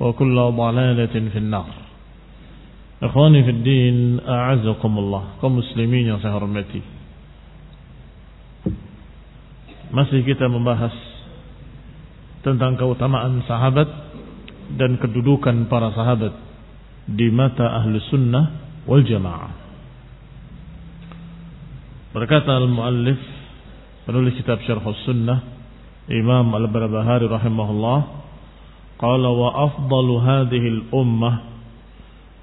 وكل ضلالة في النار إخواني في الدين أعزكم الله كمسلمين يا سهرمتي masih kita membahas tentang keutamaan sahabat dan kedudukan para sahabat di mata ahlu sunnah wal jamaah. Berkata al-muallif penulis kitab Syarh Sunnah Imam Al-Barbahari rahimahullah wa afdalu hadhihi al-ummah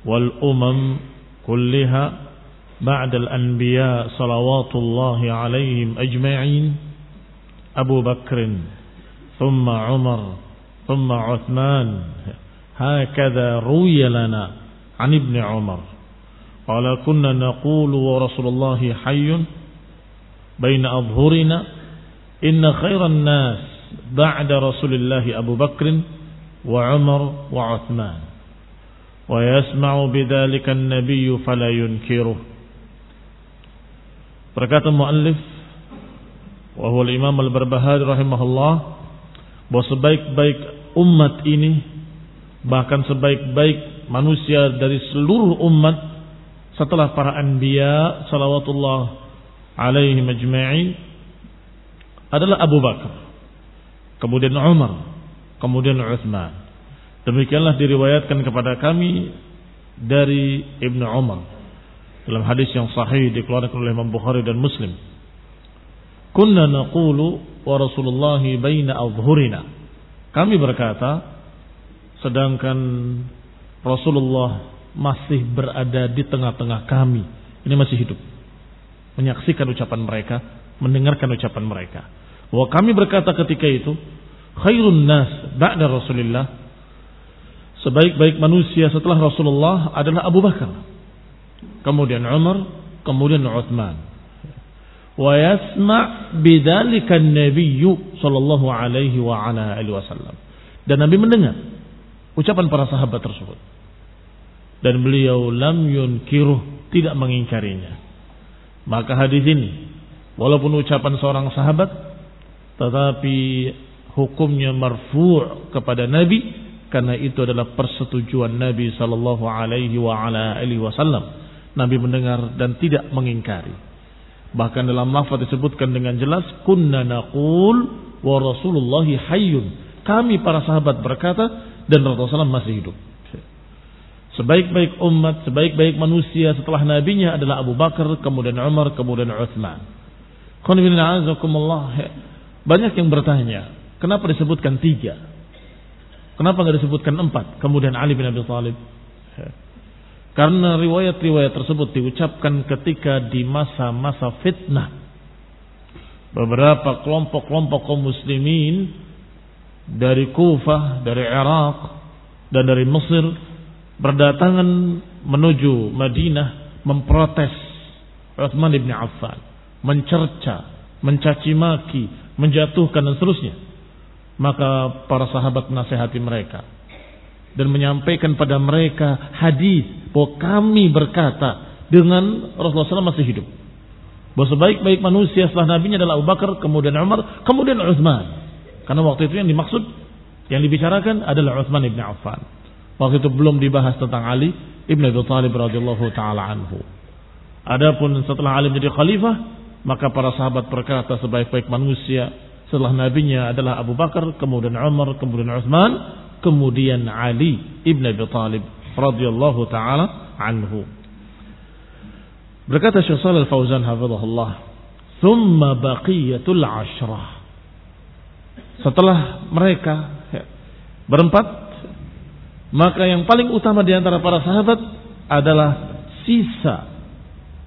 wal umam kullaha ba'da al-anbiya salawatullahi alaihim ajma'in أبو بكر ثم عمر ثم عثمان هكذا روي لنا عن ابن عمر. قال كنا نقول ورسول الله حي بين أظهرنا إن خير الناس بعد رسول الله أبو بكر وعمر وعثمان ويسمع بذلك النبي فلا ينكره Berkata muallif wahwal Imam Al-Barbahari rahimahullah bahwa sebaik-baik umat ini bahkan sebaik-baik manusia dari seluruh umat setelah para anbiya salawatullah alaihi majma'in adalah Abu Bakar kemudian Umar kemudian Uthman demikianlah diriwayatkan kepada kami dari Ibnu Umar dalam hadis yang sahih dikeluarkan oleh Imam Bukhari dan Muslim Kunna naqulu wa Rasulullah baina adhhurina. Kami berkata sedangkan Rasulullah masih berada di tengah-tengah kami. Ini masih hidup. Menyaksikan ucapan mereka, mendengarkan ucapan mereka. Bahwa kami berkata ketika itu, khairun nas ba'da Rasulullah. Sebaik-baik manusia setelah Rasulullah adalah Abu Bakar. Kemudian Umar, kemudian Uthman wa yasma' bidzalika an-nabiy sallallahu alaihi wa ala alihi wasallam. Dan Nabi mendengar ucapan para sahabat tersebut. Dan beliau lam yunkiruh, tidak mengingkarinya. Maka hadis ini walaupun ucapan seorang sahabat tetapi hukumnya marfu' kepada Nabi karena itu adalah persetujuan Nabi sallallahu alaihi wa ala alihi wasallam Nabi mendengar dan tidak mengingkari. Bahkan dalam lafaz disebutkan dengan jelas kunna naqul wa Rasulullah hayyun. Kami para sahabat berkata dan Rasulullah masih hidup. Sebaik-baik umat, sebaik-baik manusia setelah nabinya adalah Abu Bakar, kemudian Umar, kemudian Uthman. Banyak yang bertanya, kenapa disebutkan tiga? Kenapa nggak disebutkan empat? Kemudian Ali bin Abi Thalib. Karena riwayat-riwayat tersebut diucapkan ketika di masa-masa fitnah. Beberapa kelompok-kelompok kaum muslimin dari Kufah, dari Irak, dan dari Mesir berdatangan menuju Madinah memprotes Uthman bin Affan, mencerca, mencaci maki, menjatuhkan dan seterusnya. Maka para sahabat menasehati mereka dan menyampaikan pada mereka hadis bahwa kami berkata dengan Rasulullah SAW masih hidup. Bahwa sebaik-baik manusia setelah nabinya adalah Abu Bakar, kemudian Umar, kemudian Uthman. Karena waktu itu yang dimaksud, yang dibicarakan adalah Uthman ibn Affan. Waktu itu belum dibahas tentang Ali ibn Abi Thalib radhiyallahu taala anhu. Adapun setelah Ali menjadi khalifah, maka para sahabat berkata sebaik-baik manusia setelah nabinya adalah Abu Bakar, kemudian Umar, kemudian Uthman, kemudian Ali ibn Abi Talib radhiyallahu taala anhu. Berkata Syekh Shalal Fauzan hafizahullah, "Tsumma baqiyatul ashrah." Setelah mereka berempat, maka yang paling utama di antara para sahabat adalah sisa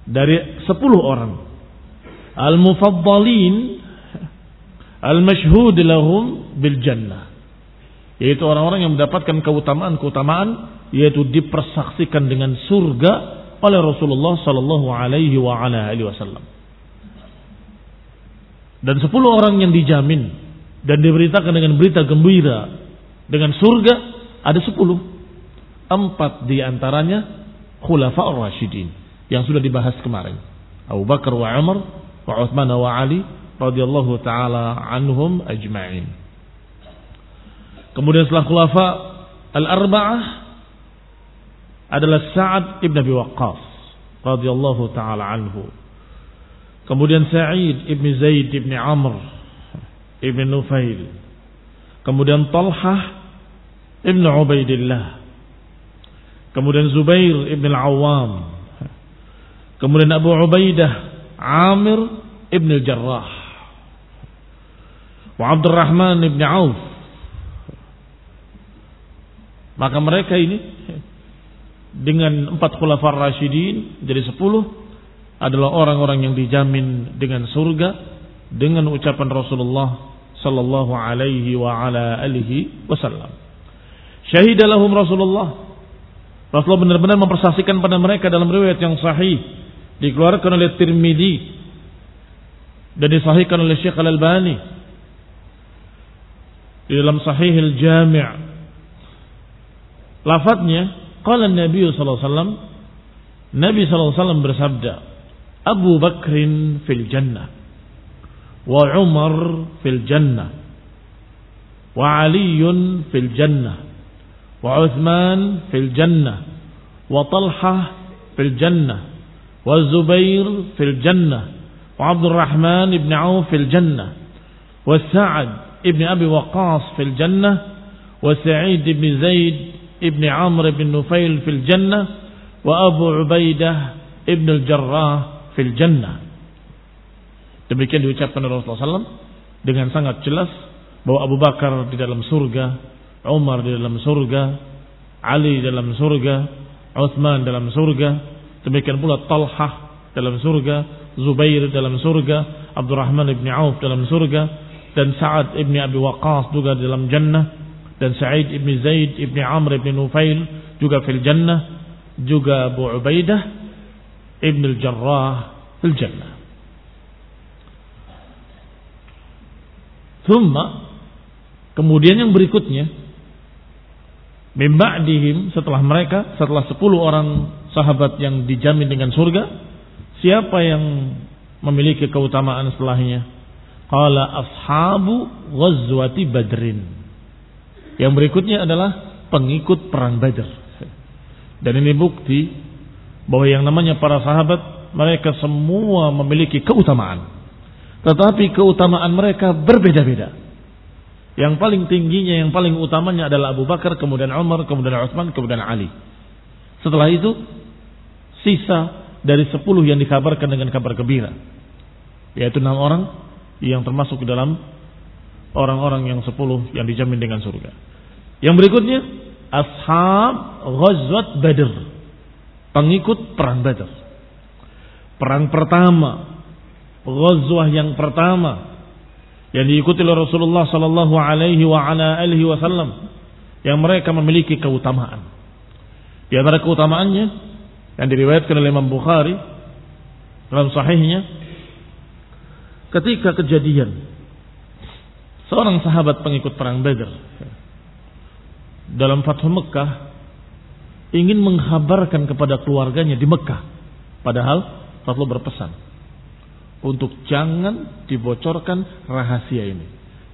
dari sepuluh orang. Al-mufaddalin al-mashhud lahum bil jannah yaitu orang-orang yang mendapatkan keutamaan-keutamaan yaitu dipersaksikan dengan surga oleh Rasulullah sallallahu alaihi wa ala alihi wasallam. Dan sepuluh orang yang dijamin dan diberitakan dengan berita gembira dengan surga ada sepuluh. Empat di antaranya khulafa ar-rasyidin yang sudah dibahas kemarin. Abu Bakar wa Umar wa Uthman wa Ali radhiyallahu taala anhum ajma'in. Kemudian setelah khulafa al-arba'ah adalah Sa'ad ibn Abi Waqqas radhiyallahu taala anhu. Kemudian Sa'id ibn Zaid ibn Amr ibn Nufail. Kemudian Talhah ibn Ubaidillah. Kemudian Zubair ibn al-Awwam. Kemudian Abu Ubaidah Amir ibn al-Jarrah. Wa Abdurrahman ibn Auf maka mereka ini dengan empat khulafar rasyidin jadi sepuluh adalah orang-orang yang dijamin dengan surga dengan ucapan Rasulullah sallallahu alaihi wa ala alihi wasallam. Syahidalahum Rasulullah. Rasulullah benar-benar mempersaksikan pada mereka dalam riwayat yang sahih dikeluarkan oleh Tirmidzi dan disahihkan oleh Syekh Al-Albani di dalam Sahih Al-Jami' Lafadznya, qala Nabi sallallahu alaihi wasallam, Nabi sallallahu alaihi wasallam bersabda, Abu Bakrin fil jannah wa Umar fil jannah wa Aliun fil jannah wa Uthman fil jannah wa Talha fil jannah wa Zubair fil jannah wa Abdurrahman ibn Auf fil jannah wa Sa'ad ibn Abi Waqqas fil jannah وسعيد بن زيد ابن عمرو بن نفيل في الجنة، jannah عبيدة ابن Ubaidah في الجنة. demikian diucapkan oleh Rasulullah SAW dengan sangat jelas bahwa Abu Bakar di dalam surga Umar di dalam surga Ali di dalam surga Uthman dalam surga demikian pula Talhah dalam surga Zubair dalam surga Abdurrahman ibn Auf dalam surga dan Sa'ad ibn Abi Waqqas juga dalam jannah. Dan Sa'id ibn Zaid ibn Amr ibn Nufail juga fil jannah. Juga Abu Ubaidah ibn al-Jarrah fil jannah. Thumma kemudian yang berikutnya Mimba'dihim setelah mereka setelah 10 orang sahabat yang dijamin dengan surga siapa yang memiliki keutamaan setelahnya qala ashabu ghazwati badrin yang berikutnya adalah pengikut perang Badar. Dan ini bukti bahwa yang namanya para sahabat mereka semua memiliki keutamaan. Tetapi keutamaan mereka berbeda-beda. Yang paling tingginya, yang paling utamanya adalah Abu Bakar, kemudian Umar, kemudian Utsman, kemudian Ali. Setelah itu, sisa dari sepuluh yang dikabarkan dengan kabar gembira. Yaitu enam orang yang termasuk dalam orang-orang yang sepuluh yang dijamin dengan surga. Yang berikutnya, Ashab Ghazwat Badr. Pengikut perang Badr. Perang pertama. Ghazwah yang pertama. Yang diikuti oleh Rasulullah sallallahu alaihi wa ala alihi wasallam. Yang mereka memiliki keutamaan. Di antara keutamaannya yang diriwayatkan oleh Imam Bukhari dalam sahihnya ketika kejadian seorang sahabat pengikut perang Badr dalam Fathu Mekah ingin menghabarkan kepada keluarganya di Mekah. Padahal Rasulullah berpesan untuk jangan dibocorkan rahasia ini.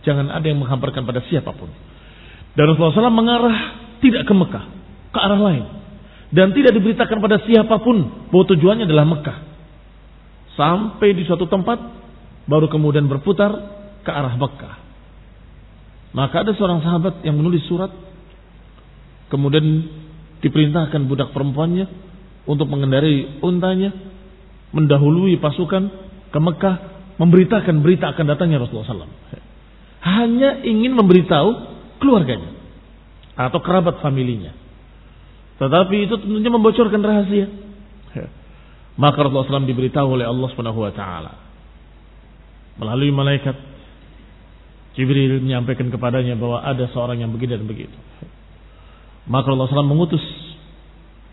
Jangan ada yang menghabarkan pada siapa pun. Dan Rasulullah SAW mengarah tidak ke Mekah, ke arah lain. Dan tidak diberitakan pada siapa pun bahwa tujuannya adalah Mekah. Sampai di suatu tempat, baru kemudian berputar ke arah Mekah. Maka ada seorang sahabat yang menulis surat Kemudian diperintahkan budak perempuannya untuk mengendarai untanya, mendahului pasukan ke Mekah, memberitakan berita akan datangnya Rasulullah SAW. Hanya ingin memberitahu keluarganya atau kerabat familinya. Tetapi itu tentunya membocorkan rahasia. Maka Rasulullah SAW diberitahu oleh Allah Subhanahu Wa Taala melalui malaikat Jibril menyampaikan kepadanya bahwa ada seorang yang begini dan begitu. Maka Allah SAW mengutus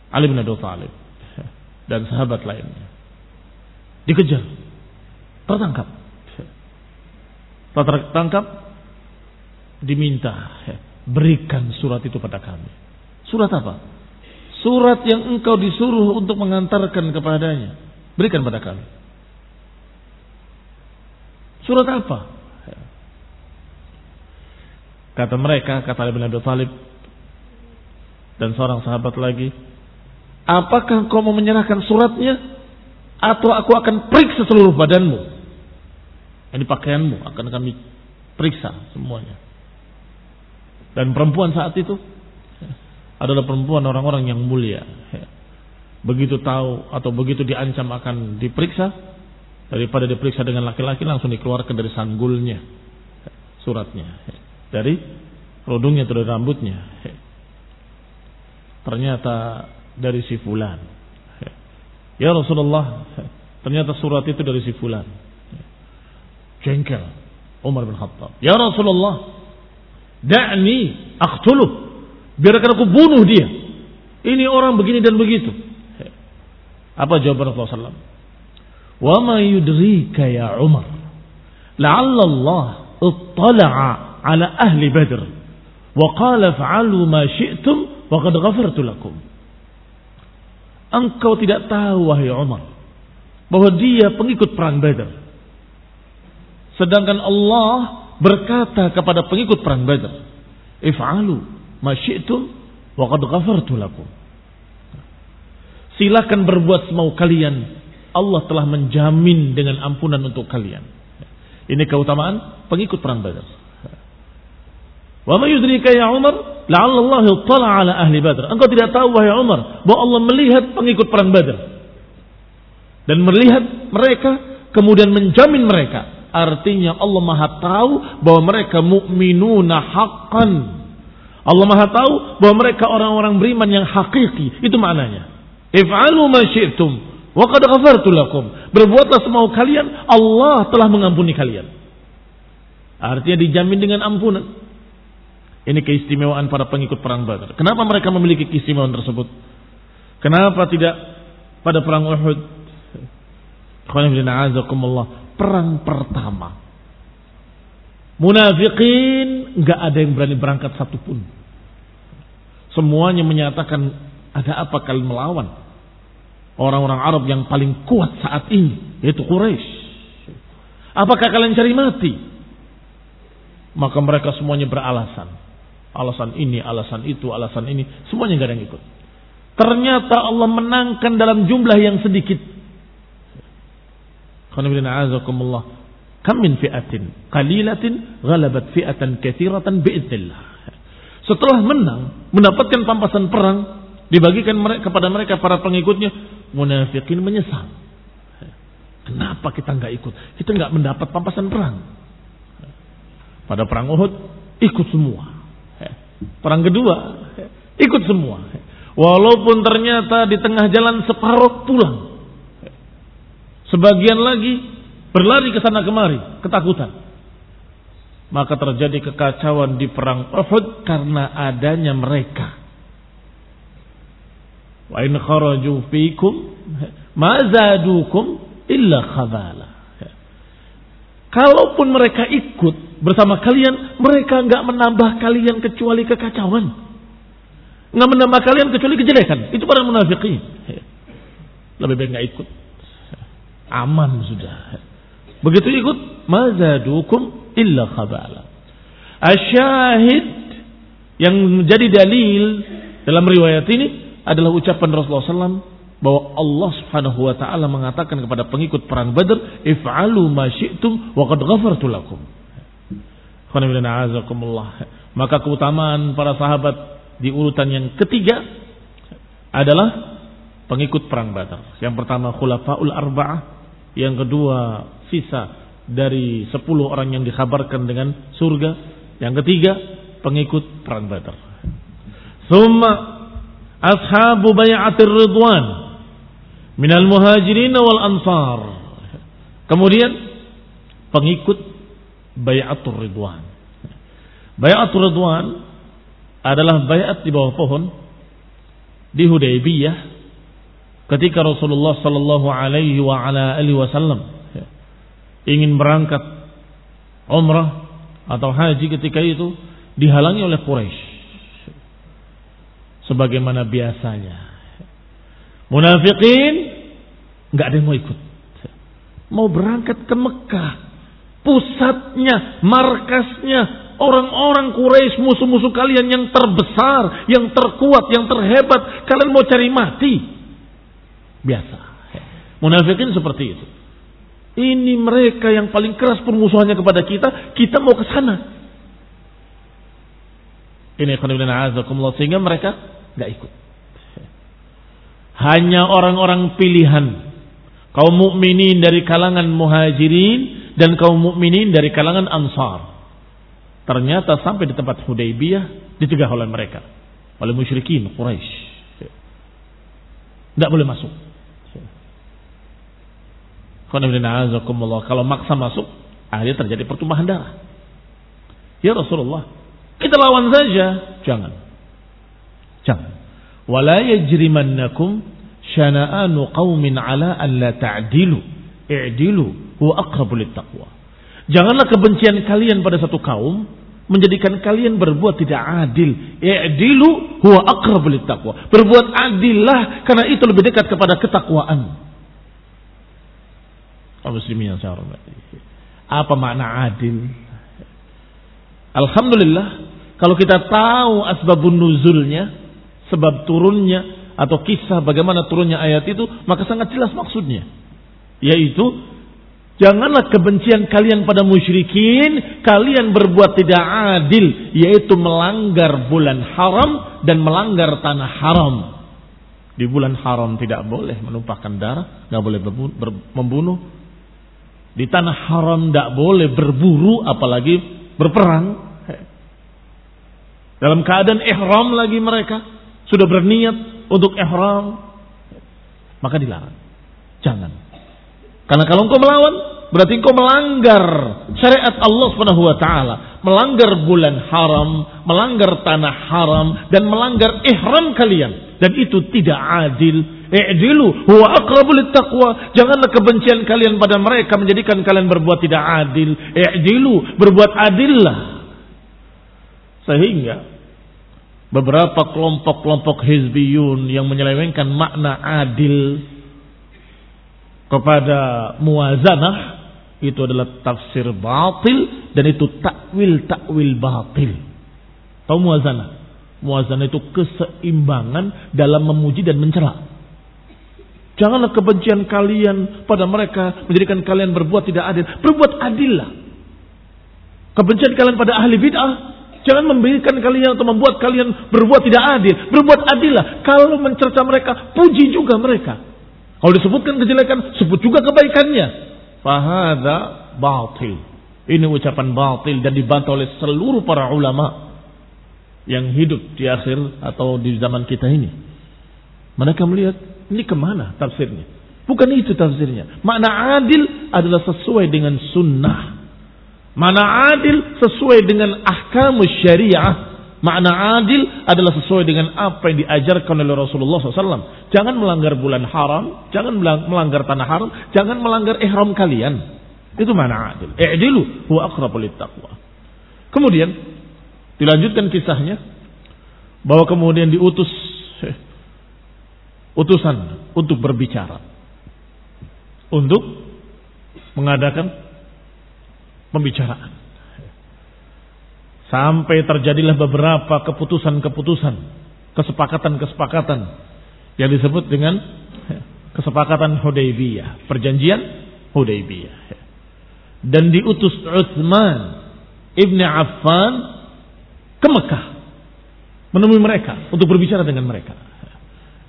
Ali bin Abi Thalib dan sahabat lainnya. Dikejar, tertangkap. Tertangkap, diminta berikan surat itu pada kami. Surat apa? Surat yang engkau disuruh untuk mengantarkan kepadanya. Berikan pada kami. Surat apa? Kata mereka, kata Ali bin Abi Thalib, dan seorang sahabat lagi, apakah kau mau menyerahkan suratnya atau aku akan periksa seluruh badanmu? Ini pakaianmu akan kami periksa semuanya. Dan perempuan saat itu adalah perempuan orang-orang yang mulia. Begitu tahu atau begitu diancam akan diperiksa, daripada diperiksa dengan laki-laki langsung dikeluarkan dari sanggulnya suratnya. Dari kerudungnya atau dari rambutnya ternyata dari si fulan. Ya Rasulullah, ternyata surat itu dari si fulan. Jengkel Umar bin Khattab. Ya Rasulullah, da'ni aqtuluh. Biarkan aku bunuh dia. Ini orang begini dan begitu. Apa jawaban Rasulullah? Wa ma yudrika ya Umar. La'alla Allah ittala'a ala ahli Badr. Wa qala fa'alu ma syi'tum Waqad ghafartu lakum. Engkau tidak tahu wahai Umar bahwa dia pengikut perang Badar. Sedangkan Allah berkata kepada pengikut perang Badar, "If'alu ma syi'tum waqad ghafartu lakum." Silakan berbuat semau kalian. Allah telah menjamin dengan ampunan untuk kalian. Ini keutamaan pengikut perang Badar. Wa ma yudrika ya Umar, la'alla Allah ala ahli Badr. Engkau tidak tahu wahai Umar bahwa Allah melihat pengikut perang Badar dan melihat mereka kemudian menjamin mereka. Artinya Allah Maha tahu bahwa mereka mukminuna haqqan. Allah Maha tahu bahwa mereka orang-orang beriman yang hakiki. Itu maknanya. If'alu ma syi'tum wa ghafartu lakum. Berbuatlah semau kalian, Allah telah mengampuni kalian. Artinya dijamin dengan ampunan. Ini keistimewaan para pengikut perang Badar. Kenapa mereka memiliki keistimewaan tersebut? Kenapa tidak pada perang Uhud? Perang pertama. Munafikin nggak ada yang berani berangkat satupun. Semuanya menyatakan ada apa kalian melawan orang-orang Arab yang paling kuat saat ini yaitu Quraisy. Apakah kalian cari mati? Maka mereka semuanya beralasan Alasan ini, alasan itu, alasan ini, semuanya gak ada yang ikut. Ternyata Allah menangkan dalam jumlah yang sedikit. Kam min fi'atin qalilatin ghalabat fi'atan katsiratan biiznillah. Setelah menang, mendapatkan pampasan perang, dibagikan mereka kepada mereka para pengikutnya, munafikin menyesal. Kenapa kita nggak ikut? Kita nggak mendapat pampasan perang. Pada perang Uhud ikut semua. Perang kedua ikut semua. Walaupun ternyata di tengah jalan separuh pulang. Sebagian lagi berlari ke sana kemari, ketakutan. Maka terjadi kekacauan di perang Uhud karena adanya mereka. Wa in kharaju fikum ma zadukum illa khabala. Kalaupun mereka ikut bersama kalian, mereka nggak menambah kalian kecuali kekacauan. Nggak menambah kalian kecuali kejelekan. Itu para munafikin. Lebih baik nggak ikut. Aman sudah. Begitu ikut, mazadukum illa khabala. Asyahid yang menjadi dalil dalam riwayat ini adalah ucapan Rasulullah SAW bahwa Allah Subhanahu wa taala mengatakan kepada pengikut perang Badar, "If'alu ma syi'tum wa qad ghafartu lakum." Maka keutamaan para sahabat di urutan yang ketiga adalah pengikut perang Badar. Yang pertama khulafaul arba'ah, yang kedua sisa dari sepuluh orang yang dikabarkan dengan surga, yang ketiga pengikut perang Badar. Summa ashabu bay'atir ridwan minal muhajirin wal ansar. Kemudian pengikut bayatul ridwan. Bayatul ridwan adalah bayat di bawah pohon di Hudaybiyah ketika Rasulullah sallallahu alaihi wa ala alihi wasallam ingin berangkat umrah atau haji ketika itu dihalangi oleh Quraisy sebagaimana biasanya Munafikin nggak ada yang mau ikut. Mau berangkat ke Mekah, pusatnya, markasnya orang-orang Quraisy musuh-musuh kalian yang terbesar, yang terkuat, yang terhebat. Kalian mau cari mati? Biasa. Munafikin seperti itu. Ini mereka yang paling keras permusuhannya kepada kita, kita mau ke sana. Ini sehingga mereka nggak ikut hanya orang-orang pilihan kaum mukminin dari kalangan muhajirin dan kaum mukminin dari kalangan ansar. Ternyata sampai di tempat Hudaybiyah dicegah oleh mereka, oleh musyrikin Quraisy. Tidak boleh masuk. Kalau maksa masuk, akhirnya terjadi pertumbuhan darah. Ya Rasulullah, kita lawan saja. Jangan. Jangan wala yajrimannakum syana'anu qaumin ala an la ta'dilu. I'dilu huwa aqrabu littaqwa. Janganlah kebencian kalian pada satu kaum menjadikan kalian berbuat tidak adil. I'dilu huwa aqrabu littaqwa. Berbuat adillah karena itu lebih dekat kepada ketakwaan. Kaum muslimin yang saya hormati. Apa makna adil? Alhamdulillah kalau kita tahu asbabun nuzulnya sebab turunnya atau kisah bagaimana turunnya ayat itu, maka sangat jelas maksudnya. Yaitu, janganlah kebencian kalian pada musyrikin, kalian berbuat tidak adil, yaitu melanggar bulan haram dan melanggar tanah haram. Di bulan haram tidak boleh menumpahkan darah, nggak boleh membunuh. Di tanah haram tidak boleh berburu, apalagi berperang. Dalam keadaan ihram lagi mereka sudah berniat untuk ihram, maka dilarang. Jangan. Karena kalau engkau melawan, berarti engkau melanggar syariat Allah Subhanahu wa taala, melanggar bulan haram, melanggar tanah haram dan melanggar ihram kalian dan itu tidak adil. I'dilu huwa aqrabu taqwa. Janganlah kebencian kalian pada mereka menjadikan kalian berbuat tidak adil. I'dilu, berbuat adillah. Sehingga beberapa kelompok-kelompok hizbiyun yang menyelewengkan makna adil kepada muazanah itu adalah tafsir batil dan itu takwil takwil batil. Tahu muazanah? Muazanah itu keseimbangan dalam memuji dan mencela. Janganlah kebencian kalian pada mereka menjadikan kalian berbuat tidak adil. Berbuat adillah. Kebencian kalian pada ahli bid'ah jangan memberikan kalian atau membuat kalian berbuat tidak adil. Berbuat adillah. Kalau mencerca mereka, puji juga mereka. Kalau disebutkan kejelekan, sebut juga kebaikannya. Fahada batil. Ini ucapan batil dan dibantah oleh seluruh para ulama yang hidup di akhir atau di zaman kita ini. Mereka melihat ini ke mana tafsirnya? Bukan itu tafsirnya. Makna adil adalah sesuai dengan sunnah. Makna adil sesuai dengan ahkam syariah. Makna adil adalah sesuai dengan apa yang diajarkan oleh Rasulullah SAW. Jangan melanggar bulan haram, jangan melanggar tanah haram, jangan melanggar ihram kalian. Itu makna adil. I'dilu huwa aqrabul taqwa. Kemudian dilanjutkan kisahnya bahwa kemudian diutus utusan untuk berbicara. Untuk mengadakan pembicaraan. Sampai terjadilah beberapa keputusan-keputusan, kesepakatan-kesepakatan yang disebut dengan kesepakatan Hudaybiyah, perjanjian Hudaybiyah. Dan diutus Utsman ibni Affan ke Mekah menemui mereka untuk berbicara dengan mereka.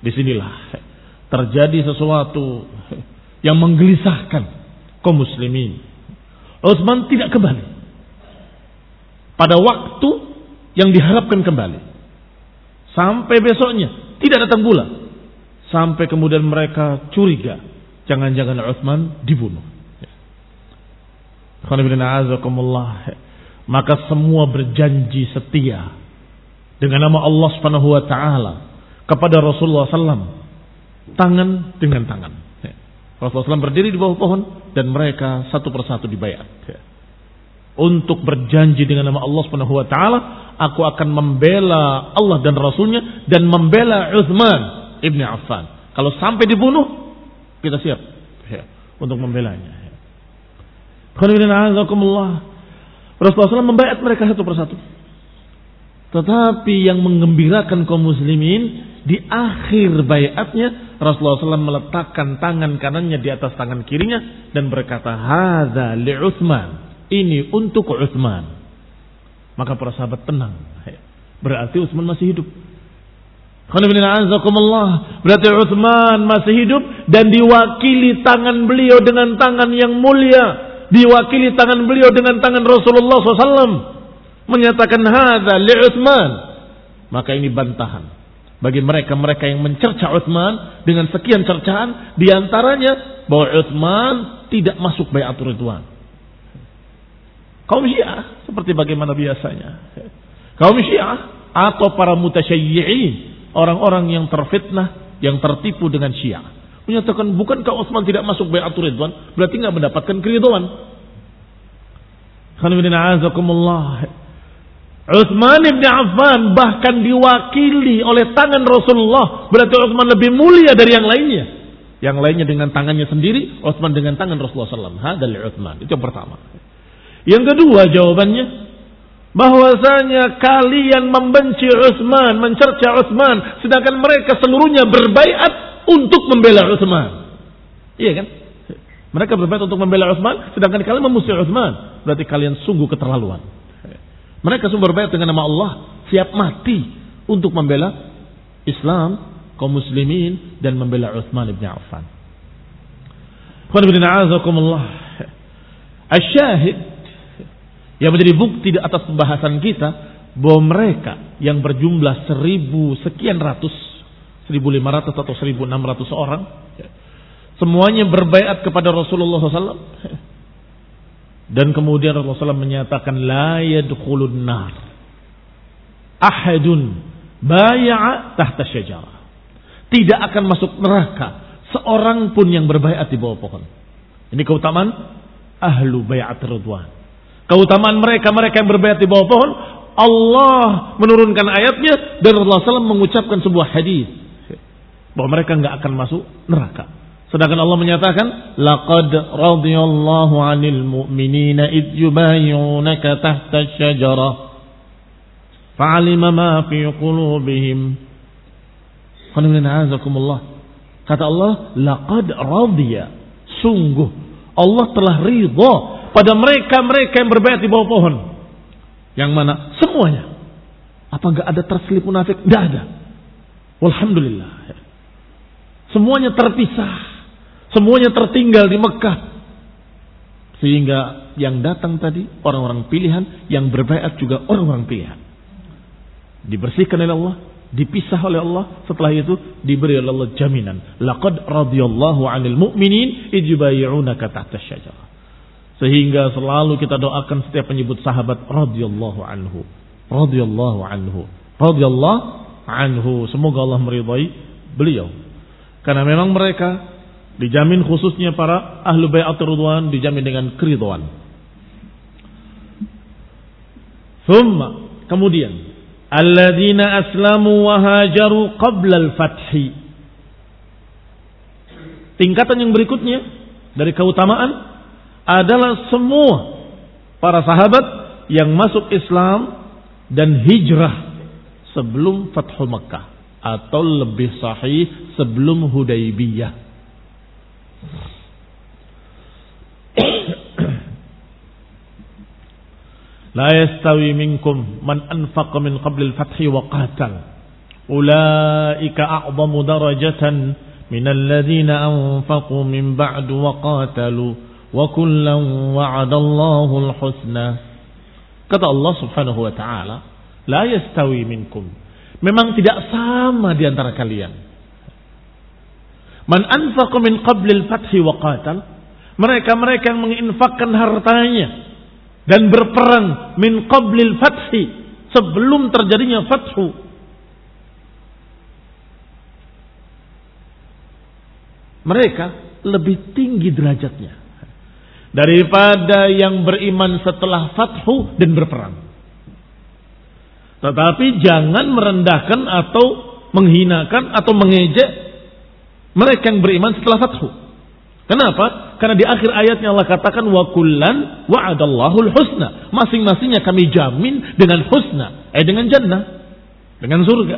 Di sinilah terjadi sesuatu yang menggelisahkan kaum muslimin. Utsman tidak kembali. Pada waktu yang diharapkan kembali. Sampai besoknya tidak datang pula. Sampai kemudian mereka curiga. Jangan-jangan Utsman dibunuh. Maka semua berjanji setia dengan nama Allah Subhanahu wa taala kepada Rasulullah SAW tangan dengan tangan. Ya. Rasulullah SAW berdiri di bawah pohon dan mereka satu persatu dibayar. Ya. Untuk berjanji dengan nama Allah Subhanahu wa taala, aku akan membela Allah dan Rasulnya dan membela Uthman ibni Affan. Kalau sampai dibunuh, kita siap ya, untuk membelanya. Rasulullah SAW membayar mereka satu persatu. Tetapi yang mengembirakan kaum muslimin di akhir bayatnya Rasulullah SAW meletakkan tangan kanannya di atas tangan kirinya dan berkata, "Hadza li Utsman." Ini untuk Utsman. Maka para sahabat tenang. Berarti Utsman masih hidup. Berarti Utsman masih hidup dan diwakili tangan beliau dengan tangan yang mulia. Diwakili tangan beliau dengan tangan Rasulullah SAW. Menyatakan hadza li Utsman. Maka ini bantahan bagi mereka-mereka yang mencerca Uthman dengan sekian cercaan di antaranya bahwa Uthman tidak masuk bayatul ridwan. Kaum Syiah seperti bagaimana biasanya. Kaum Syiah atau para mutasyayyi'in, orang-orang yang terfitnah, yang tertipu dengan Syiah, menyatakan bukankah Uthman tidak masuk bayatul ridwan, berarti nggak mendapatkan keridhaan. Alhamdulillah. Utsman bin Affan bahkan diwakili oleh tangan Rasulullah. Berarti Utsman lebih mulia dari yang lainnya. Yang lainnya dengan tangannya sendiri, Utsman dengan tangan Rasulullah SAW. Hadal Utsman. Itu yang pertama. Yang kedua jawabannya, bahwasanya kalian membenci Utsman, mencerca Utsman, sedangkan mereka seluruhnya berbaiat untuk membela Utsman. Iya kan? Mereka berbaiat untuk membela Utsman, sedangkan kalian memusuhi Utsman. Berarti kalian sungguh keterlaluan. Mereka semua berbayat dengan nama Allah, siap mati untuk membela Islam, kaum muslimin dan membela Uthman bin Affan. Asyahid yang menjadi bukti di atas pembahasan kita bahwa mereka yang berjumlah seribu sekian ratus, seribu lima ratus atau seribu enam ratus orang, semuanya berbayat kepada Rasulullah SAW dan kemudian Rasulullah SAW menyatakan la yadkhulun nar ahadun bay'a tahta syajarah. Tidak akan masuk neraka seorang pun yang berbaiat di bawah pohon. Ini keutamaan ahlu bayat ridwan. Keutamaan mereka-mereka yang berbaiat di bawah pohon, Allah menurunkan ayatnya dan Rasulullah SAW mengucapkan sebuah hadis bahwa mereka nggak akan masuk neraka. Sedangkan Allah menyatakan, "Laqad radhiyallahu 'anil mu'minina id yubayyi'unaka tahta syajarah." Fa'alima ma fi qulubihim. Kata Allah, laqad radiya. Sungguh Allah telah ridha pada mereka-mereka yang berbaiat di bawah pohon. Yang mana? Semuanya. Apa enggak ada terselip munafik? Enggak ada. Walhamdulillah. Semuanya terpisah. Semuanya tertinggal di Mekah. Sehingga yang datang tadi orang-orang pilihan, yang berbaiat juga orang-orang pilihan. Dibersihkan oleh Allah, dipisah oleh Allah, setelah itu diberi oleh Allah jaminan. Laqad radhiyallahu 'anil mu'minin ijbayi'unaka tahta syajarah. Sehingga selalu kita doakan setiap menyebut sahabat radhiyallahu anhu, radhiyallahu anhu, radhiyallahu anhu. Semoga Allah meridai beliau. Karena memang mereka dijamin khususnya para ahlu bai'at ridwan dijamin dengan keridhaan. Thumma kemudian alladzina aslamu wa hajaru qabla al-fathi. Tingkatan yang berikutnya dari keutamaan adalah semua para sahabat yang masuk Islam dan hijrah sebelum Fathul Makkah atau lebih sahih sebelum Hudaybiyah. لا يستوي منكم من أنفق من قبل الفتح وقاتل. أولئك أعظم درجة من الذين أنفقوا من بعد وقاتلوا. وكلا وعد الله الحسنى. Kata الله سبحانه وتعالى لا يستوي منكم minkum. Memang tidak sama diantara kalian. Man anfaqa min qabli al-fathi wa qatal. Mereka-mereka yang menginfakkan hartanya dan berperang min qabli al-fathi sebelum terjadinya fathu. Mereka lebih tinggi derajatnya daripada yang beriman setelah fathu dan berperang. Tetapi jangan merendahkan atau menghinakan atau mengejek mereka yang beriman setelah fathu. Kenapa? Karena di akhir ayatnya Allah katakan wa kullan wa'adallahu husna. Masing-masingnya kami jamin dengan husna, eh dengan jannah, dengan surga.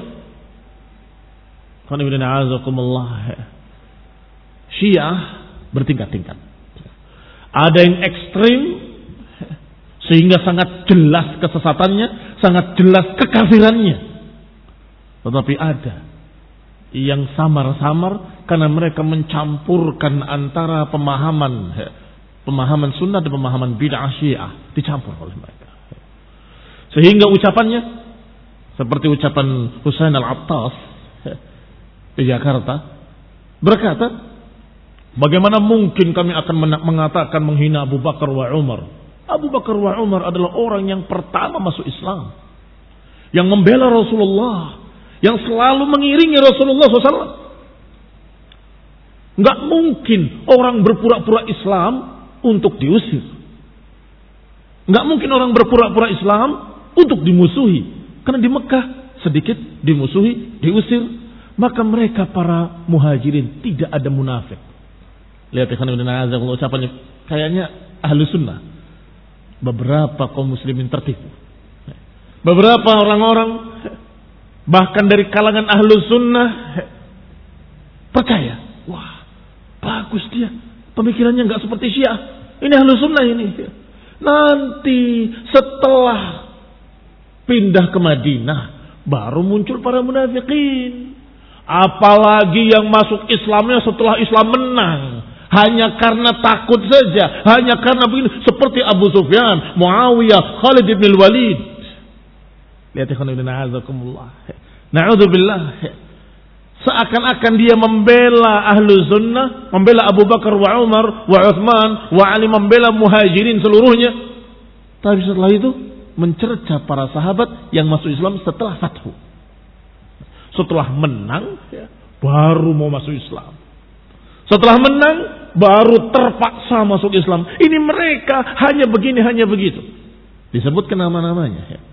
Syiah bertingkat-tingkat. Ada yang ekstrim sehingga sangat jelas kesesatannya, sangat jelas kekafirannya. Tetapi ada yang samar-samar karena mereka mencampurkan antara pemahaman pemahaman sunnah dan pemahaman bid'ah syiah dicampur oleh mereka. Sehingga ucapannya seperti ucapan Husain al-Attas di Jakarta berkata Bagaimana mungkin kami akan mengatakan menghina Abu Bakar wa Umar? Abu Bakar wa Umar adalah orang yang pertama masuk Islam. Yang membela Rasulullah. Yang selalu mengiringi Rasulullah SAW. Nggak mungkin orang berpura-pura Islam untuk diusir. Nggak mungkin orang berpura-pura Islam untuk dimusuhi. Karena di Mekah sedikit dimusuhi, diusir. Maka mereka para muhajirin tidak ada munafik Lihat a'azakullah ucapannya. Kayaknya ahlu sunnah. Beberapa kaum muslimin tertipu. Beberapa orang-orang bahkan dari kalangan ahlu sunnah percaya. Wah, bagus dia. Pemikirannya nggak seperti Syiah. Ini ahlu sunnah ini. Nanti setelah pindah ke Madinah baru muncul para munafikin. Apalagi yang masuk Islamnya setelah Islam menang hanya karena takut saja, hanya karena begini seperti Abu Sufyan, Muawiyah, Khalid bin Walid. Lihat ikhwan ibn a'azakumullah. Na'udzubillah. Seakan-akan dia membela ahlu sunnah, membela Abu Bakar wa Umar wa Uthman wa Ali, membela muhajirin seluruhnya. Tapi setelah itu mencerca para sahabat yang masuk Islam setelah fathu. Setelah menang, ya, baru mau masuk Islam. Setelah menang, baru terpaksa masuk Islam. Ini mereka hanya begini, hanya begitu. Disebutkan nama-namanya. Ya.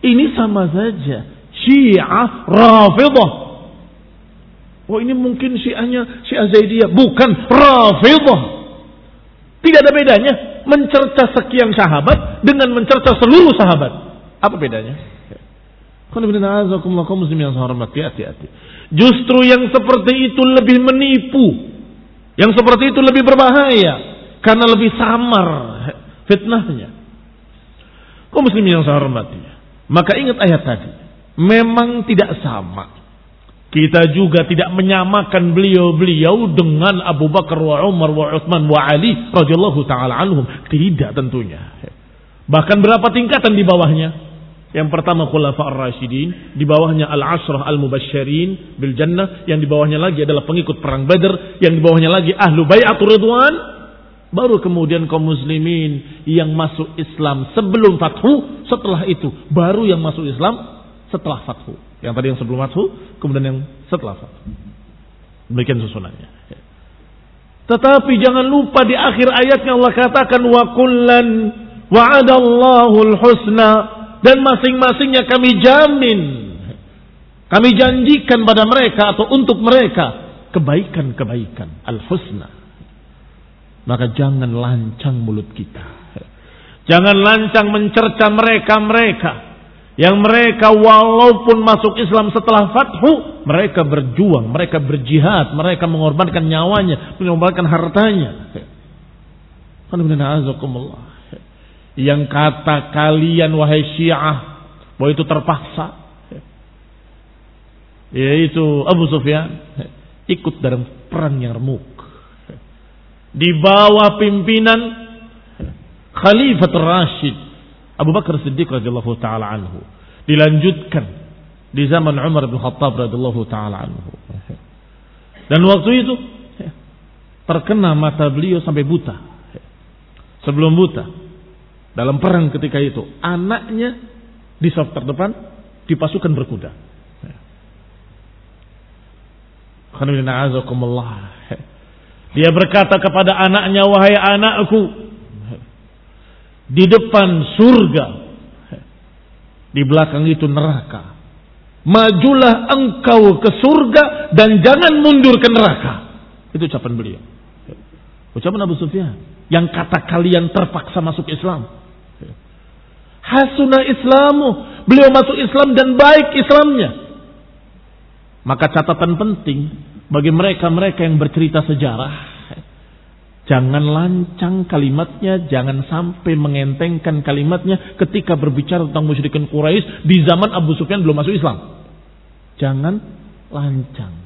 Ini sama saja. Syiah Rafidah. Oh ini mungkin syiahnya Syiah Zaidiyah. Bukan Rafidah. Tidak ada bedanya. mencerca sekian sahabat dengan mencerca seluruh sahabat. Apa bedanya? hati-hati. Justru yang seperti itu lebih menipu. Yang seperti itu lebih berbahaya. Karena lebih samar fitnahnya. Kau muslim yang saya hormati. Maka ingat ayat tadi. Memang tidak sama. Kita juga tidak menyamakan beliau-beliau dengan Abu Bakar wa Umar wa Uthman wa Ali radhiyallahu taala anhum. Tidak tentunya. Bahkan berapa tingkatan di bawahnya? Yang pertama Khulafa ar-Rashidin, di bawahnya Al-Asrah Al-Mubasysyirin bil Jannah, yang di bawahnya lagi adalah pengikut perang Badar, yang di bawahnya lagi Ahlu Bai'atur Ridwan, baru kemudian kaum muslimin yang masuk Islam sebelum Fathu, setelah itu baru yang masuk Islam setelah Fathu. Yang tadi yang sebelum Fathu, kemudian yang setelah Fathu. Demikian susunannya. Tetapi jangan lupa di akhir ayatnya Allah katakan wa kullan wa'adallahu al-husna dan masing-masingnya kami jamin kami janjikan pada mereka atau untuk mereka kebaikan-kebaikan al-husna maka jangan lancang mulut kita. Jangan lancang mencerca mereka-mereka. Yang mereka walaupun masuk Islam setelah fathu mereka berjuang, mereka berjihad, mereka mengorbankan nyawanya, mengorbankan hartanya. Yang kata kalian wahai Syiah bahwa itu terpaksa. Yaitu Abu Sufyan ikut dalam perang Yarmuk di bawah pimpinan Khalifah Rashid Abu Bakar Siddiq radhiyallahu taala anhu. Dilanjutkan di zaman Umar bin Khattab radhiyallahu taala anhu. Dan waktu itu terkena mata beliau sampai buta. Sebelum buta. Dalam perang ketika itu, anaknya di saf terdepan di pasukan berkuda. Dia berkata kepada anaknya, wahai anakku, di depan surga, di belakang itu neraka. Majulah engkau ke surga dan jangan mundur ke neraka. Itu ucapan beliau. Ucapan Abu Sufyan. Yang kata kalian terpaksa masuk Islam. Hasuna Islamu. Beliau masuk Islam dan baik Islamnya. Maka catatan penting bagi mereka-mereka yang bercerita sejarah. Jangan lancang kalimatnya, jangan sampai mengentengkan kalimatnya ketika berbicara tentang musyrikin Quraisy di zaman Abu Sufyan belum masuk Islam. Jangan lancang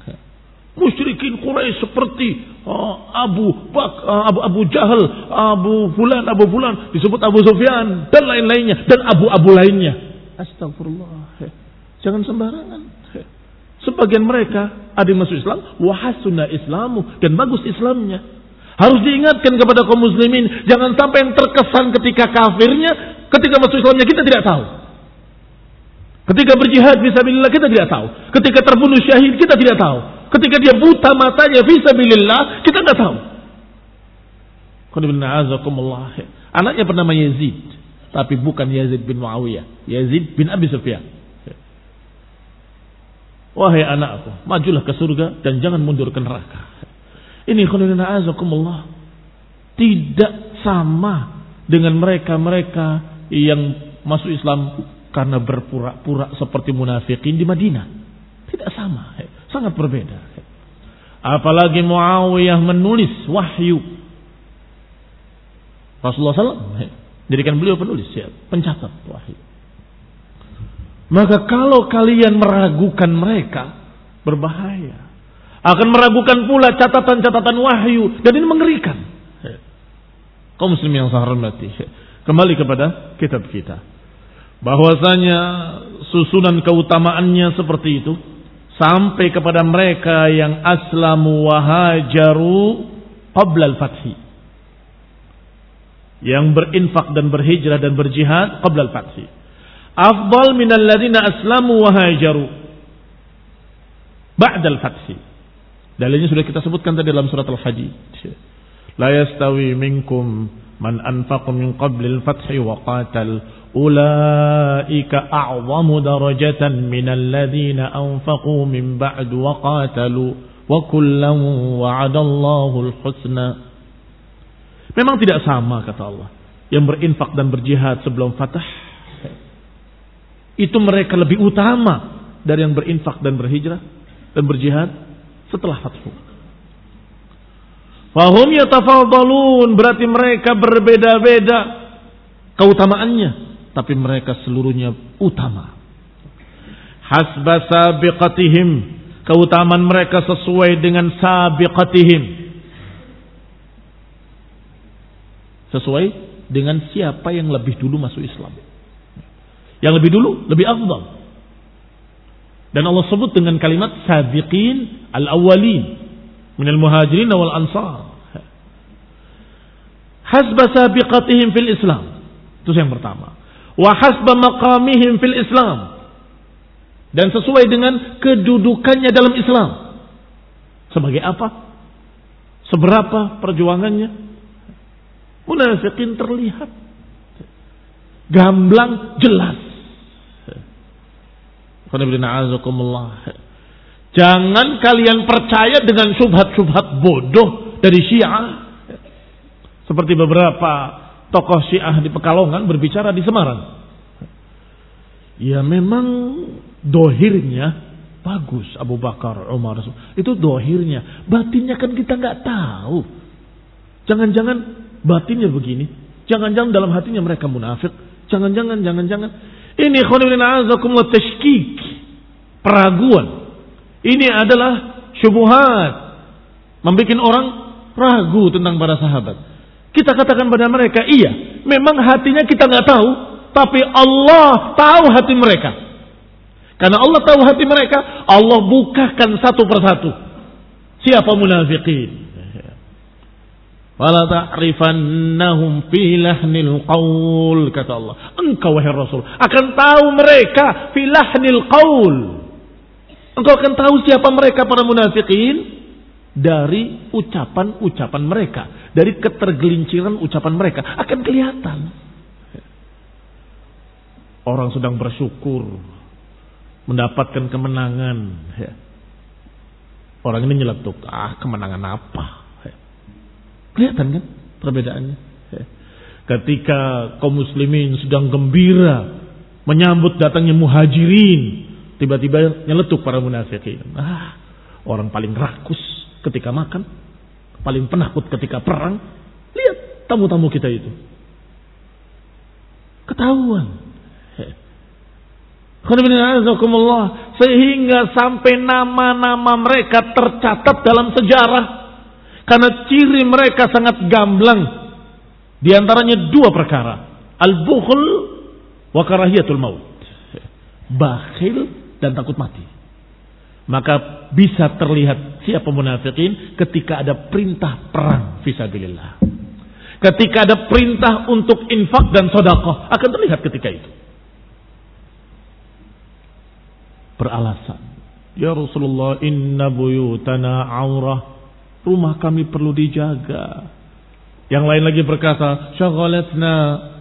musyrikin Quraisy seperti uh, Abu Bak, uh, Abu Abu Jahal, Abu Fulan, Abu Fulan disebut Abu Sufyan dan lain-lainnya dan abu-abu lainnya. Astagfirullah. Jangan sembarangan. Sebagian mereka ada yang masuk Islam, wahasuna Islamu dan bagus Islamnya. Harus diingatkan kepada kaum muslimin, jangan sampai yang terkesan ketika kafirnya, ketika masuk Islamnya kita tidak tahu. Ketika berjihad bisa bila kita tidak tahu. Ketika terbunuh syahid kita tidak tahu. Ketika dia buta matanya fisabilillah, kita nggak tahu. Anaknya bernama Yazid, tapi bukan Yazid bin Muawiyah, Yazid bin Abi Sufyan. Wahai anakku, majulah ke surga dan jangan mundur ke neraka. Ini khulina azakumullah tidak sama dengan mereka-mereka yang masuk Islam karena berpura-pura seperti munafikin di Madinah. Tidak sama. Sangat berbeda. Apalagi Muawiyah menulis wahyu. Rasulullah SAW jadikan beliau penulis ya, pencatat wahyu. Maka kalau kalian meragukan mereka, berbahaya. Akan meragukan pula catatan-catatan wahyu. Dan ini mengerikan. Kaum muslim yang saya hormati. Kembali kepada kitab kita. Bahwasanya susunan keutamaannya seperti itu sampai kepada mereka yang aslamu wahajaru qabla al-fathi yang berinfak dan berhijrah dan berjihad qabla al-fathi afdal minal ladzina aslamu wa hajaru ba'dal fathi. Dalilnya sudah kita sebutkan tadi dalam surat Al-Hajj. La yastawi minkum man anfaqu min qabli al-fathi wa qatal ulaika a'zamu darajatan min alladhina anfaqu min ba'd wa qatalu wa kullam wa'ada al-husna. Memang tidak sama kata Allah. Yang berinfak dan berjihad sebelum fatah itu mereka lebih utama dari yang berinfak dan berhijrah dan berjihad setelah fathu. Fahum yatafadhalun berarti mereka berbeda-beda keutamaannya, tapi mereka seluruhnya utama. Hasba sabiqatihim, keutamaan mereka sesuai dengan sabiqatihim. Sesuai dengan siapa yang lebih dulu masuk Islam. Yang lebih dulu, lebih afdal. Dan Allah sebut dengan kalimat sabiqin al-awwalin minal muhajirin wal ansar. Hasba sabiqatihim fil Islam. Itu yang pertama. Wa hasba maqamihim fil Islam. Dan sesuai dengan kedudukannya dalam Islam. Sebagai apa? Seberapa perjuangannya? Munafikin terlihat gamblang jelas. Jangan kalian percaya dengan subhat-subhat bodoh dari Syiah. Seperti beberapa tokoh Syiah di Pekalongan berbicara di Semarang. Ya memang dohirnya bagus Abu Bakar, Umar. Itu dohirnya. Batinnya kan kita nggak tahu. Jangan-jangan batinnya begini. Jangan-jangan dalam hatinya mereka munafik. Jangan-jangan, jangan-jangan. Ini khonibin azakumullah tashkik. Peraguan. Ini adalah syubuhat. Membikin orang ragu tentang para sahabat. Kita katakan pada mereka, iya. Memang hatinya kita nggak tahu. Tapi Allah tahu hati mereka. Karena Allah tahu hati mereka, Allah bukakan satu persatu. Siapa munafikin? Wala ta'rifannahum fi lahnil qaul kata Allah. Engkau wahai Rasul akan tahu mereka fi lahnil. Engkau akan tahu siapa mereka para munafikin dari ucapan-ucapan mereka, dari ketergelinciran ucapan mereka akan kelihatan. Orang sedang bersyukur mendapatkan kemenangan. Orang ini nyeletuk, ah kemenangan apa? Kelihatan kan perbedaannya. Ya. Ketika kaum muslimin sedang gembira menyambut datangnya muhajirin, tiba-tiba nyeletuk para munafikin. Ah, orang paling rakus ketika makan, paling penakut ketika perang. Lihat tamu-tamu kita itu. Ketahuan. Sehingga sampai nama-nama mereka tercatat dalam sejarah karena ciri mereka sangat gamblang. Di antaranya dua perkara. Al-bukhl wa karahiyatul maut. Bakhil dan takut mati. Maka bisa terlihat siapa munafikin ketika ada perintah perang fisabilillah. Ketika ada perintah untuk infak dan sodakoh akan terlihat ketika itu. Beralasan. Ya Rasulullah inna buyutana aurah rumah kami perlu dijaga. Yang lain lagi berkata, syaghalatna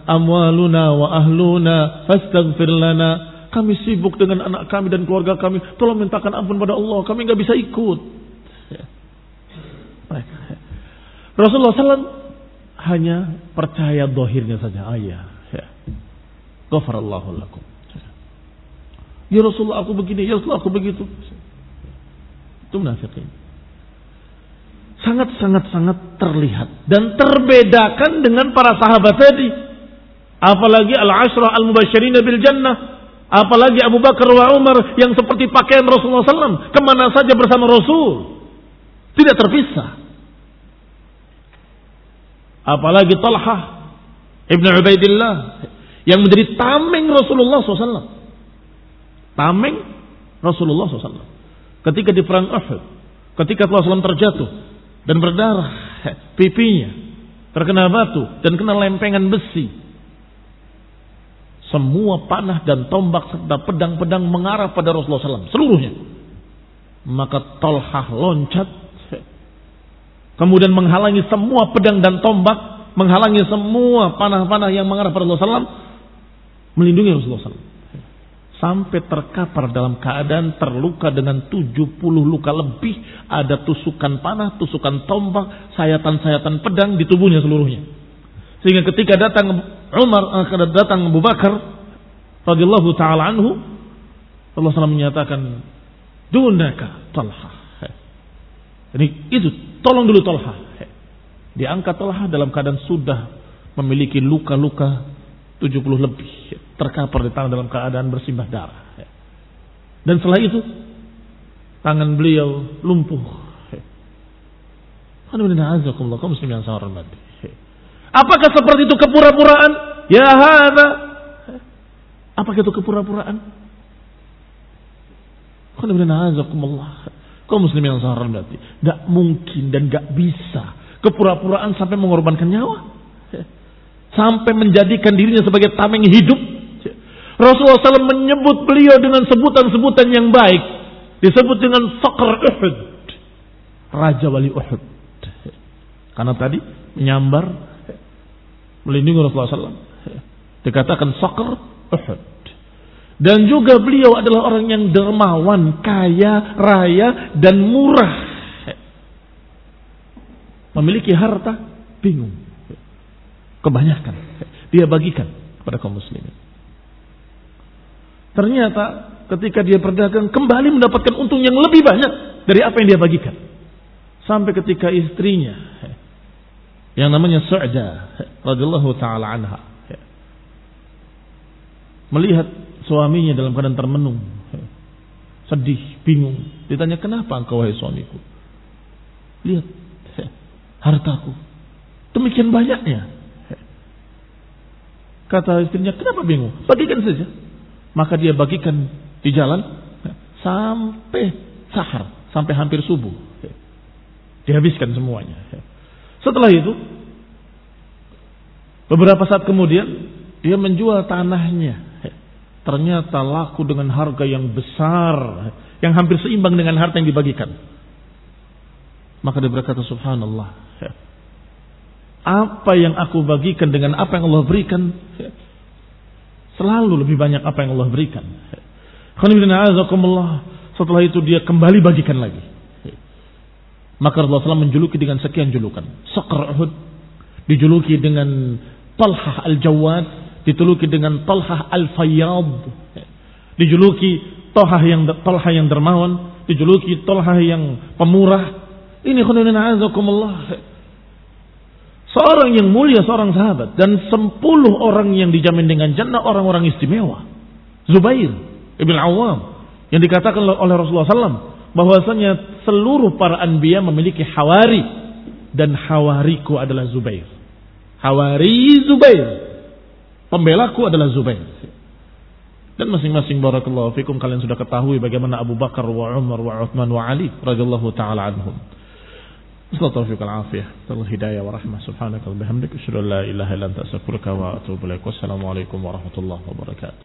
amwaluna wa ahluna fastaghfir lana. Kami sibuk dengan anak kami dan keluarga kami. Tolong mintakan ampun pada Allah. Kami nggak bisa ikut. Ya. Rasulullah SAW hanya percaya dohirnya saja. Ayah. Ya. Ghafarallahu lakum. Ya Rasulullah aku begini, ya Rasulullah aku begitu. Itu munafiqin sangat-sangat-sangat terlihat dan terbedakan dengan para sahabat tadi. Apalagi al-ashrah al-mubasyirin bil jannah. Apalagi Abu Bakar wa Umar yang seperti pakaian Rasulullah SAW. Ke mana saja bersama Rasul. Tidak terpisah. Apalagi Talha Ibn Ubaidillah. Yang menjadi tameng Rasulullah SAW. Tameng Rasulullah SAW. Ketika di perang Uhud. Ketika Rasulullah SAW terjatuh dan berdarah pipinya terkena batu dan kena lempengan besi semua panah dan tombak serta pedang-pedang mengarah pada Rasulullah SAW seluruhnya. Maka Tolhah loncat. Kemudian menghalangi semua pedang dan tombak menghalangi semua panah-panah yang mengarah pada Rasulullah SAW melindungi Rasulullah SAW sampai terkapar dalam keadaan terluka dengan 70 luka lebih. Ada tusukan panah, tusukan tombak, sayatan-sayatan pedang di tubuhnya seluruhnya Sehingga ketika datang Umar, ketika datang Abu Bakar radhiyallahu taala anhu, Allah SAW menyatakan, "Dunaka Talha." Jadi itu, tolong dulu Talha. Diangkat Talha dalam keadaan sudah memiliki luka-luka 70 lebih, terkapar di tangan dalam keadaan bersimbah darah. Dan setelah itu tangan beliau lumpuh. Apakah seperti itu kepura-puraan? Ya hada. Apakah itu kepura-puraan? Kau muslim yang sahar berarti. Gak mungkin dan gak bisa. Kepura-puraan sampai mengorbankan nyawa. Sampai menjadikan dirinya sebagai tameng hidup. Rasulullah SAW menyebut beliau dengan sebutan-sebutan yang baik. Disebut dengan Fakr Uhud. Raja Wali Uhud. Karena tadi menyambar melindungi Rasulullah SAW. Dikatakan Fakr Uhud. Dan juga beliau adalah orang yang dermawan, kaya, raya, dan murah. Memiliki harta, bingung. Kebanyakan. Dia bagikan kepada kaum muslimin. Ternyata ketika dia berdagang kembali mendapatkan untung yang lebih banyak dari apa yang dia bagikan. Sampai ketika istrinya yang namanya Su'da radhiyallahu taala anha melihat suaminya dalam keadaan termenung, sedih, bingung. Ditanya, kenapa engkau wahai suamiku? Lihat, hartaku. Demikian banyaknya. Kata istrinya, kenapa bingung? Bagikan saja. Maka dia bagikan di jalan sampai sahar, sampai hampir subuh. Dihabiskan semuanya. Setelah itu, beberapa saat kemudian, dia menjual tanahnya ternyata laku dengan harga yang besar, yang hampir seimbang dengan harta yang dibagikan. Maka dia berkata, Subhanallah, apa yang aku bagikan dengan apa yang Allah berikan, selalu lebih banyak apa yang Allah berikan. Setelah itu dia kembali bagikan lagi. Maka Allah SAW menjuluki dengan sekian julukan. Sakar Uhud. Dijuluki dengan Talhah Al-Jawad dituluki dengan Talhah Al-Fayyad, dijuluki Talhah yang Talhah yang dermawan, dijuluki Talhah yang pemurah. Ini khonina azakumullah. Seorang yang mulia, seorang sahabat dan sepuluh orang yang dijamin dengan jannah orang-orang istimewa. Zubair ibn Awam yang dikatakan oleh Rasulullah SAW bahwasanya seluruh para anbiya memiliki hawari dan hawariku adalah Zubair. Hawari Zubair Pembelaku adalah Zubair. Dan masing-masing barakallahu fikum kalian sudah ketahui bagaimana Abu Bakar wa Umar wa Uthman wa Ali radhiyallahu taala anhum. Assalamualaikum warahmatullahi. Hidayah wa rahmah subhanaka wa bihamdika asyhadu an la ilaha illa anta. Wassalamualaikum warahmatullahi wabarakatuh.